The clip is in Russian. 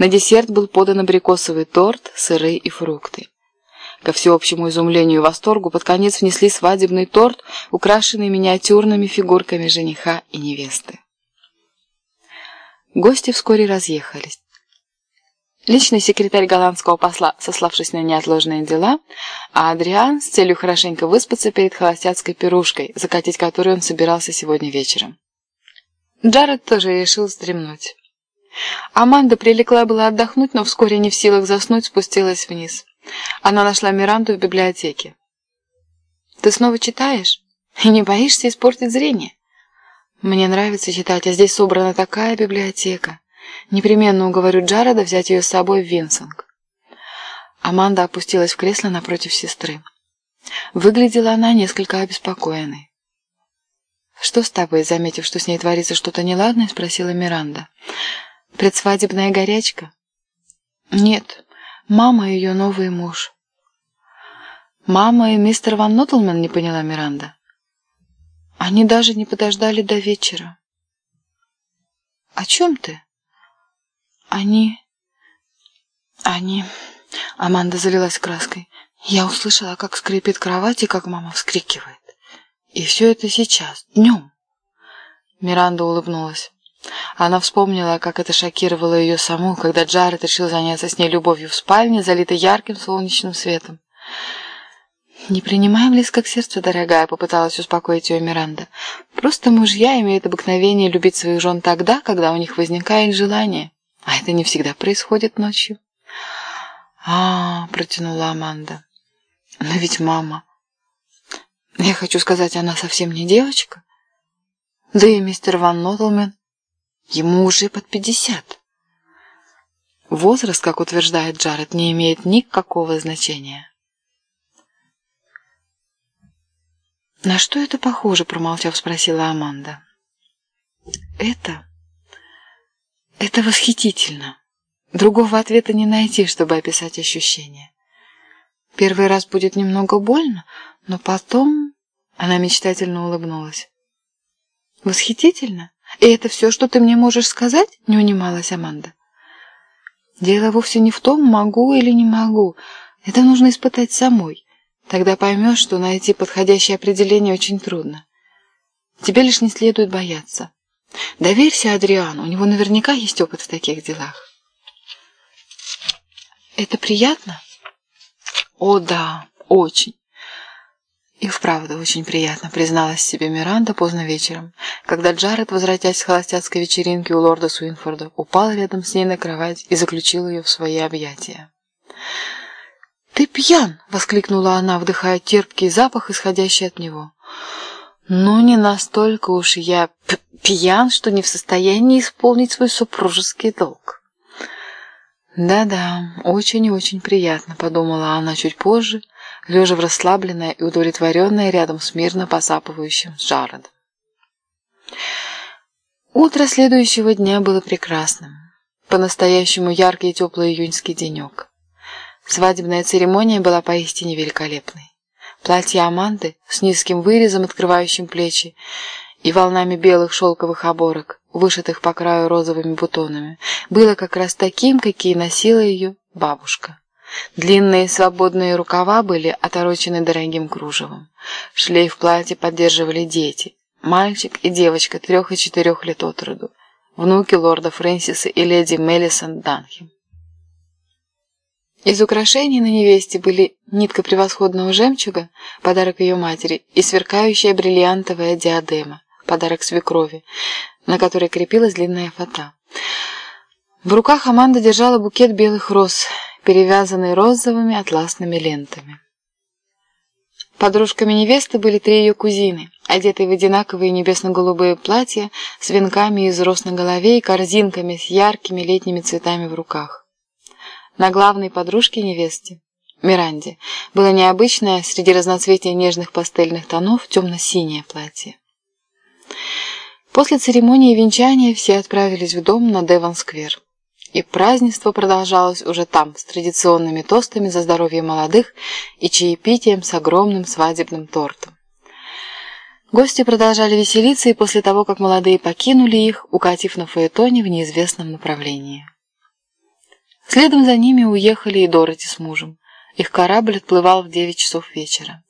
На десерт был подан абрикосовый торт, сыры и фрукты. Ко всеобщему изумлению и восторгу под конец внесли свадебный торт, украшенный миниатюрными фигурками жениха и невесты. Гости вскоре разъехались. Личный секретарь голландского посла, сославшись на неотложные дела, а Адриан с целью хорошенько выспаться перед холостяцкой пирушкой, закатить которую он собирался сегодня вечером. Джаред тоже решил вздремнуть. Аманда прилегла была отдохнуть, но вскоре не в силах заснуть спустилась вниз. Она нашла Миранду в библиотеке. «Ты снова читаешь? И не боишься испортить зрение?» «Мне нравится читать, а здесь собрана такая библиотека. Непременно уговорю Джареда взять ее с собой в Винсинг». Аманда опустилась в кресло напротив сестры. Выглядела она несколько обеспокоенной. «Что с тобой?» Заметив, что с ней творится что-то неладное, спросила Миранда. «Предсвадебная горячка?» «Нет, мама и ее новый муж». «Мама и мистер Ван Ноттлмен?» — не поняла Миранда. «Они даже не подождали до вечера». «О чем ты?» «Они... они...» Аманда залилась краской. Я услышала, как скрипит кровать и как мама вскрикивает. И все это сейчас, днем. Миранда улыбнулась. Она вспомнила, как это шокировало ее саму, когда Джаред решил заняться с ней любовью в спальне, залитой ярким солнечным светом. «Не принимай близко к сердцу, дорогая», — попыталась успокоить ее Миранда. «Просто мужья имеют обыкновение любить своих жен тогда, когда у них возникает желание, а это не всегда происходит ночью». «А, -а — протянула Аманда, — но ведь мама...» Я хочу сказать, она совсем не девочка. Да и мистер Ван Ноттлмен, ему уже под пятьдесят. Возраст, как утверждает Джаред, не имеет никакого значения. «На что это похоже?» – промолчав, спросила Аманда. «Это... это восхитительно. Другого ответа не найти, чтобы описать ощущения. Первый раз будет немного больно, но потом она мечтательно улыбнулась. «Восхитительно? И это все, что ты мне можешь сказать?» — не унималась Аманда. «Дело вовсе не в том, могу или не могу. Это нужно испытать самой. Тогда поймешь, что найти подходящее определение очень трудно. Тебе лишь не следует бояться. Доверься Адриану, у него наверняка есть опыт в таких делах». «Это приятно?» «О да, очень. И вправду очень приятно, призналась себе Миранда поздно вечером, когда Джаред, возвратясь с холостяцкой вечеринки у лорда Суинфорда, упал рядом с ней на кровать и заключил ее в свои объятия. «Ты пьян!» — воскликнула она, вдыхая терпкий запах, исходящий от него. «Ну, не настолько уж я пьян, что не в состоянии исполнить свой супружеский долг». «Да-да, очень и очень приятно», — подумала она чуть позже, лежа в расслабленной и удовлетворенной рядом с мирно посапывающим Джаредом. Утро следующего дня было прекрасным. По-настоящему яркий и теплый июньский денек. Свадебная церемония была поистине великолепной. Платье Аманды с низким вырезом, открывающим плечи, и волнами белых шелковых оборок, вышитых по краю розовыми бутонами, было как раз таким, какие носила ее бабушка. Длинные свободные рукава были оторочены дорогим кружевом. Шлейф платья поддерживали дети. Мальчик и девочка трех и четырех лет от роду. Внуки лорда Фрэнсиса и леди Мелисон Данхем. Из украшений на невесте были нитка превосходного жемчуга, подарок ее матери, и сверкающая бриллиантовая диадема, подарок свекрови, на которой крепилась длинная фата. В руках Аманда держала букет белых роз – перевязанный розовыми атласными лентами. Подружками невесты были три ее кузины, одетые в одинаковые небесно-голубые платья с венками из роз на голове и корзинками с яркими летними цветами в руках. На главной подружке невесте, Миранде, было необычное среди разноцветия нежных пастельных тонов темно-синее платье. После церемонии венчания все отправились в дом на Девон-сквер. И празднество продолжалось уже там, с традиционными тостами за здоровье молодых и чаепитием с огромным свадебным тортом. Гости продолжали веселиться и после того, как молодые покинули их, укатив на фаэтоне в неизвестном направлении. Следом за ними уехали и Дороти с мужем. Их корабль отплывал в девять часов вечера.